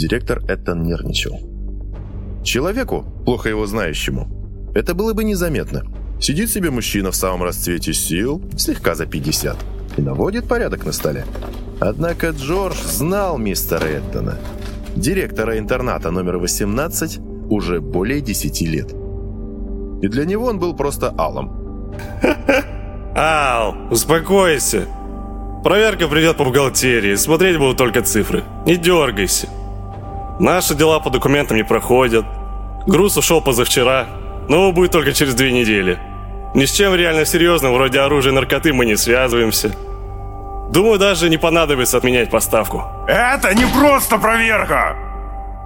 Директор Эттон нервничал. Человеку, плохо его знающему, это было бы незаметно. Сидит себе мужчина в самом расцвете сил, слегка за 50, и наводит порядок на столе. Однако Джордж знал мистера Эттона, директора интерната номер 18, уже более 10 лет. И для него он был просто Алом. Ал, успокойся. Проверка придет по бухгалтерии, смотреть будут только цифры. Не дергайся. Наши дела по документам не проходят. Груз ушел позавчера, но будет только через две недели. Ни с чем реально серьезным, вроде оружия и наркоты, мы не связываемся. Думаю, даже не понадобится отменять поставку. Это не просто проверка!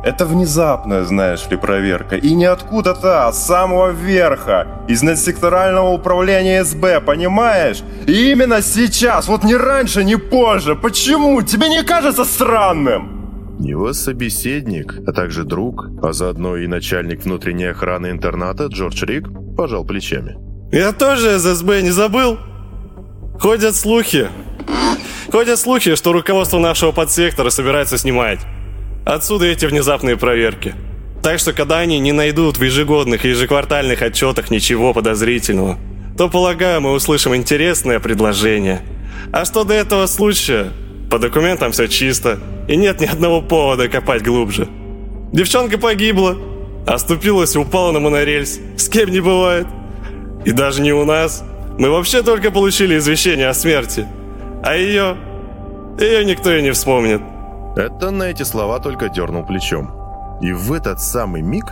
Это внезапная, знаешь ли, проверка. И не откуда-то, а с самого верха. Из надсекторального управления СБ, понимаешь? И именно сейчас, вот не раньше, не позже. Почему? Тебе не кажется странным? Его собеседник, а также друг, а заодно и начальник внутренней охраны интерната Джордж Рик пожал плечами. Я тоже из СБ не забыл. Ходят слухи. Ходят слухи, что руководство нашего подсектора собирается снимать. Отсюда эти внезапные проверки. Так что, когда они не найдут в ежегодных и ежеквартальных отчетах ничего подозрительного, то, полагаю, мы услышим интересное предложение. А что до этого случая, по документам все чисто, и нет ни одного повода копать глубже. Девчонка погибла, оступилась и упала на монорельс. С кем не бывает. И даже не у нас. Мы вообще только получили извещение о смерти. А ее... Ее никто и не вспомнит. Это на эти слова только дернул плечом. И в этот самый миг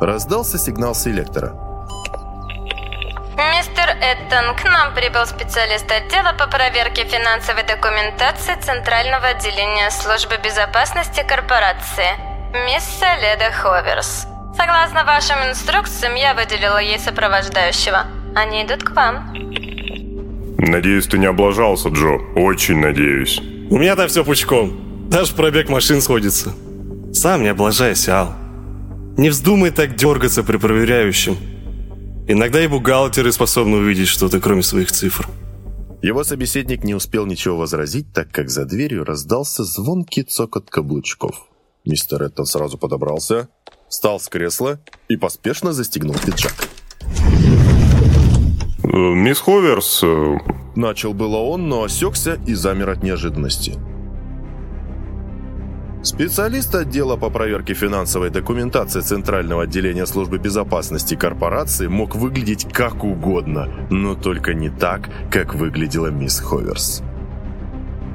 раздался сигнал селектора. Мистер Эттон, к нам прибыл специалист отдела по проверке финансовой документации Центрального отделения службы безопасности корпорации, мисс Леда Ховерс. Согласно вашим инструкциям, я выделила ей сопровождающего. Они идут к вам. Надеюсь, ты не облажался, Джо. Очень надеюсь. У меня-то все пучком. Даже пробег машин сходится. Сам не облажайся, Ал. Не вздумай так дергаться при проверяющем. Иногда и бухгалтеры способны увидеть что-то, кроме своих цифр. Его собеседник не успел ничего возразить, так как за дверью раздался звонкий цокот каблучков. Мистер Эттон сразу подобрался, встал с кресла и поспешно застегнул пиджак. Э, «Мисс Ховерс...» э, Начал было он, но осекся и замер от неожиданности. Специалист отдела по проверке финансовой документации Центрального отделения службы безопасности корпорации мог выглядеть как угодно, но только не так, как выглядела мисс Ховерс.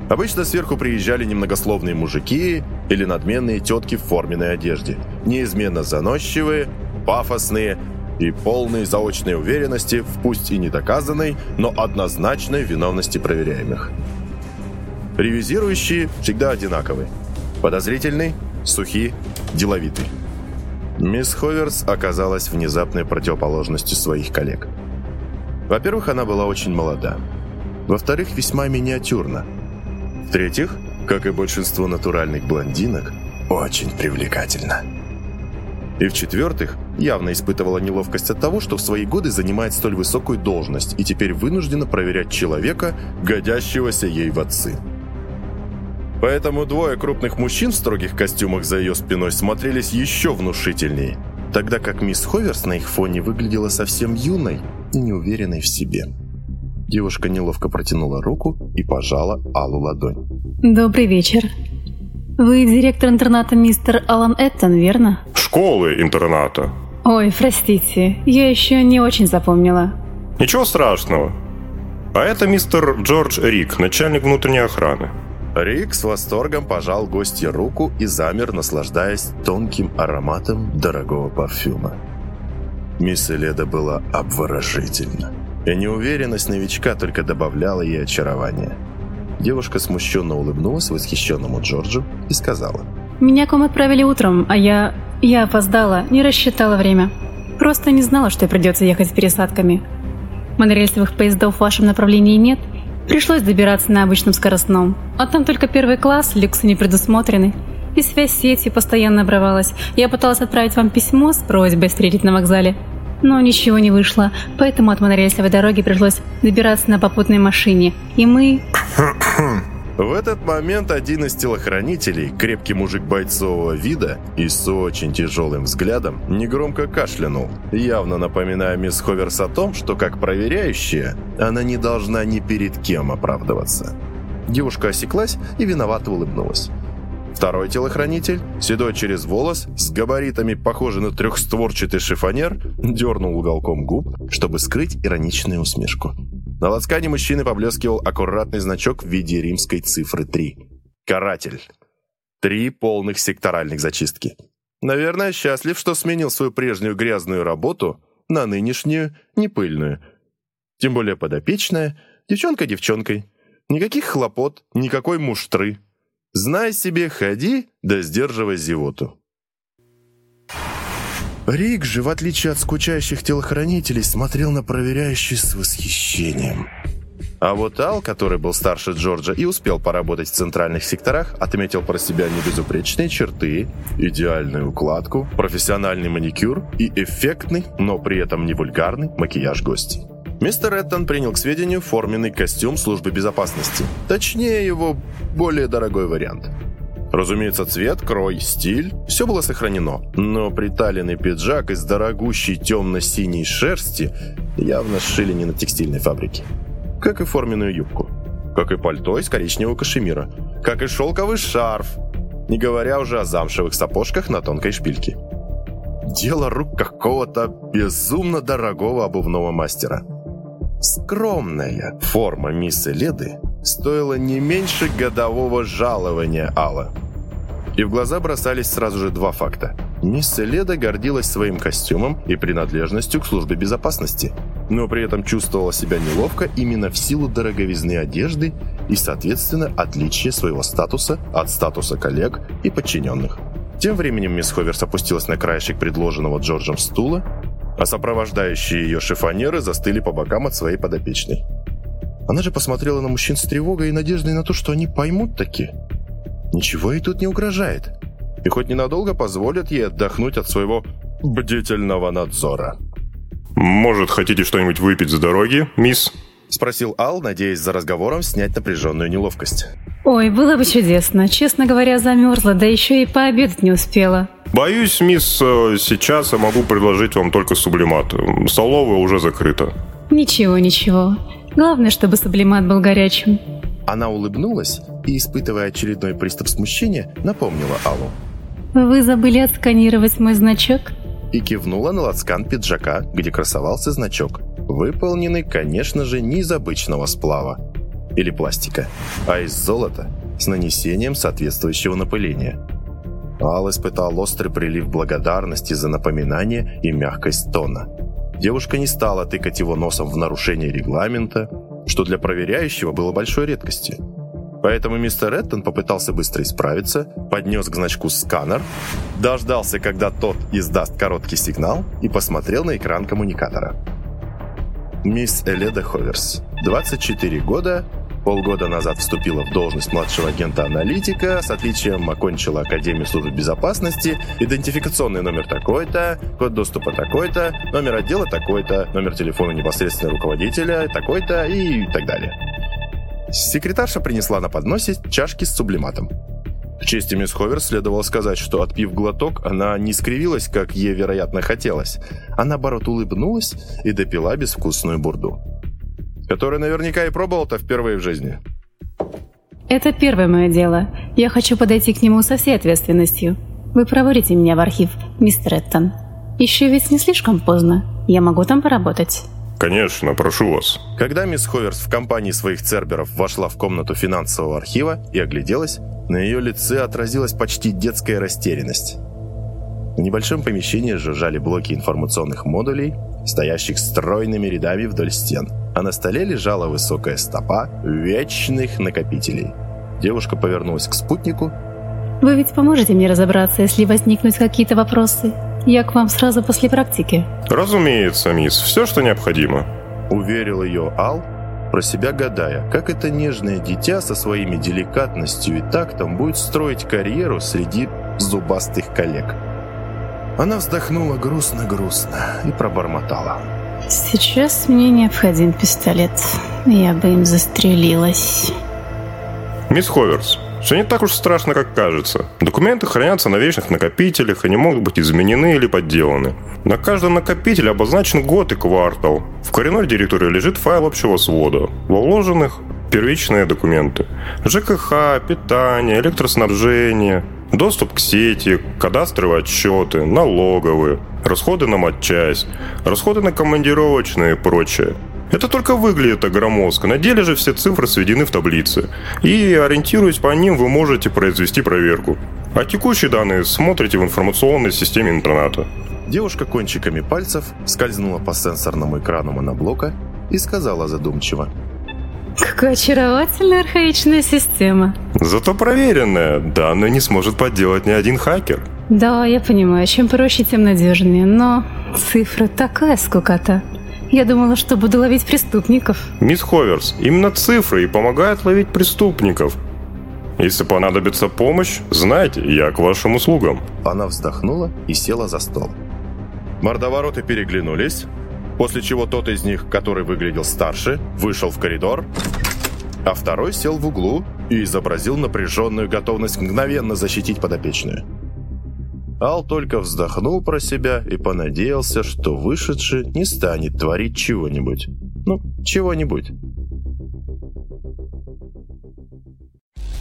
Обычно сверху приезжали немногословные мужики или надменные тетки в форменной одежде, неизменно заносчивые, пафосные и полные заочной уверенности в пусть и недоказанной, но однозначной виновности проверяемых. Ревизирующие всегда одинаковые – Подозрительный, сухий, деловитый. Мисс Ховерс оказалась внезапной противоположностью своих коллег. Во-первых, она была очень молода. Во-вторых, весьма миниатюрна. В-третьих, как и большинство натуральных блондинок, очень привлекательна. И в-четвертых, явно испытывала неловкость от того, что в свои годы занимает столь высокую должность и теперь вынуждена проверять человека, годящегося ей в отцы. Поэтому двое крупных мужчин в строгих костюмах за ее спиной смотрелись еще внушительнее, тогда как мисс Ховерс на их фоне выглядела совсем юной и неуверенной в себе. Девушка неловко протянула руку и пожала Аллу ладонь. Добрый вечер. Вы директор интерната мистер Алан Эттон, верно? Школы интерната. Ой, простите, я еще не очень запомнила. Ничего страшного. А это мистер Джордж Рик, начальник внутренней охраны. Рик с восторгом пожал гостье руку и замер, наслаждаясь тонким ароматом дорогого парфюма. Мисс Эледа была обворожительна, и неуверенность новичка только добавляла ей очарования. Девушка смущенно улыбнулась восхищенному Джорджу и сказала. «Меня к вам отправили утром, а я... я опоздала, не рассчитала время. Просто не знала, что придется ехать с пересадками. Монорельсовых поездов в вашем направлении нет, Пришлось добираться на обычном скоростном. А там только первый класс, люксы не предусмотрены. И связь сети постоянно обрывалась. Я пыталась отправить вам письмо с просьбой встретить на вокзале. Но ничего не вышло, поэтому от монорельсовой дороги пришлось добираться на попутной машине. И мы... В этот момент один из телохранителей, крепкий мужик бойцового вида и с очень тяжелым взглядом, негромко кашлянул, явно напоминая мисс Ховерс о том, что как проверяющая, она не должна ни перед кем оправдываться. Девушка осеклась и виновато улыбнулась. Второй телохранитель, седой через волос, с габаритами, похожий на трехстворчатый шифонер, дернул уголком губ, чтобы скрыть ироничную усмешку. На лацкане мужчины поблескивал аккуратный значок в виде римской цифры 3. Каратель. Три полных секторальных зачистки. Наверное, счастлив, что сменил свою прежнюю грязную работу на нынешнюю непыльную. Тем более подопечная, девчонка девчонкой. Никаких хлопот, никакой муштры. Знай себе, ходи, да сдерживай зевоту. Рик же, в отличие от скучающих телохранителей, смотрел на проверяющий с восхищением. А вот Ал, который был старше Джорджа и успел поработать в центральных секторах, отметил про себя небезупречные черты, идеальную укладку, профессиональный маникюр и эффектный, но при этом не вульгарный макияж гостей. Мистер Эттон принял к сведению форменный костюм службы безопасности. Точнее, его более дорогой вариант – Разумеется, цвет, крой, стиль – все было сохранено, но приталенный пиджак из дорогущей темно-синей шерсти явно сшили не на текстильной фабрике. Как и форменную юбку. Как и пальто из коричневого кашемира. Как и шелковый шарф. Не говоря уже о замшевых сапожках на тонкой шпильке. Дело рук какого-то безумно дорогого обувного мастера. Скромная форма мисс Леды стоила не меньше годового жалования Алла. И в глаза бросались сразу же два факта. Мисс Леда гордилась своим костюмом и принадлежностью к службе безопасности, но при этом чувствовала себя неловко именно в силу дороговизны одежды и, соответственно, отличия своего статуса от статуса коллег и подчиненных. Тем временем мисс Ховерс опустилась на краешек предложенного Джорджем стула, а сопровождающие ее шифонеры застыли по бокам от своей подопечной. Она же посмотрела на мужчин с тревогой и надеждой на то, что они поймут таки. Ничего ей тут не угрожает. И хоть ненадолго позволят ей отдохнуть от своего бдительного надзора. «Может, хотите что-нибудь выпить с дороги, мисс?» Спросил Ал, надеясь за разговором снять напряженную неловкость. Ой, было бы чудесно. Честно говоря, замерзла, да еще и пообедать не успела. Боюсь, мисс, э, сейчас я могу предложить вам только сублимат. Столовая уже закрыта. Ничего, ничего. Главное, чтобы сублимат был горячим. Она улыбнулась и, испытывая очередной приступ смущения, напомнила Аллу. «Вы забыли отсканировать мой значок?» И кивнула на лацкан пиджака, где красовался значок, выполненный, конечно же, не из обычного сплава или пластика, а из золота с нанесением соответствующего напыления. Ал испытал острый прилив благодарности за напоминание и мягкость тона – Девушка не стала тыкать его носом в нарушение регламента, что для проверяющего было большой редкостью. Поэтому мистер Эттон попытался быстро исправиться, поднес к значку сканер, дождался, когда тот издаст короткий сигнал и посмотрел на экран коммуникатора. Мисс Эледа Ховерс, 24 года, Полгода назад вступила в должность младшего агента-аналитика, с отличием окончила Академию службы безопасности, идентификационный номер такой-то, код доступа такой-то, номер отдела такой-то, номер телефона непосредственно руководителя такой-то и так далее. Секретарша принесла на подносе чашки с сублиматом. К чести мисс Ховер следовало сказать, что отпив глоток, она не скривилась, как ей, вероятно, хотелось, а наоборот улыбнулась и допила безвкусную бурду который наверняка и пробовал-то впервые в жизни. Это первое мое дело. Я хочу подойти к нему со всей ответственностью. Вы проводите меня в архив, мистер Эттон. Еще ведь не слишком поздно. Я могу там поработать. Конечно, прошу вас. Когда мисс Ховерс в компании своих церберов вошла в комнату финансового архива и огляделась, на ее лице отразилась почти детская растерянность. В небольшом помещении жужжали блоки информационных модулей, стоящих стройными рядами вдоль стен – а на столе лежала высокая стопа вечных накопителей. Девушка повернулась к спутнику. «Вы ведь поможете мне разобраться, если возникнут какие-то вопросы? Я к вам сразу после практики». «Разумеется, мисс, все, что необходимо», — уверил ее Ал, про себя гадая, как это нежное дитя со своими деликатностью и тактом будет строить карьеру среди зубастых коллег. Она вздохнула грустно-грустно и пробормотала. Сейчас мне необходим пистолет. Я бы им застрелилась. Мисс Ховерс, все не так уж страшно, как кажется. Документы хранятся на вечных накопителях и не могут быть изменены или подделаны. На каждом накопителе обозначен год и квартал. В коренной директории лежит файл общего свода. Во вложенных первичные документы. ЖКХ, питание, электроснабжение, доступ к сети, кадастровые отчеты, налоговые, расходы на матчасть, расходы на командировочные и прочее. Это только выглядит громоздко, на деле же все цифры сведены в таблице. И, ориентируясь по ним, вы можете произвести проверку. А текущие данные смотрите в информационной системе интерната. Девушка кончиками пальцев скользнула по сенсорному экрану моноблока и сказала задумчиво. Какая очаровательная архаичная система. Зато проверенная. Данные не сможет подделать ни один хакер. Да, я понимаю, чем проще, тем надежнее, но цифры такая скукота. Я думала, что буду ловить преступников. Мисс Ховерс, именно цифры и помогают ловить преступников. Если понадобится помощь, знайте, я к вашим услугам. Она вздохнула и села за стол. Мордовороты переглянулись, после чего тот из них, который выглядел старше, вышел в коридор, а второй сел в углу и изобразил напряженную готовность мгновенно защитить подопечную. Ал только вздохнул про себя и понадеялся, что вышедший не станет творить чего-нибудь. Ну, чего-нибудь.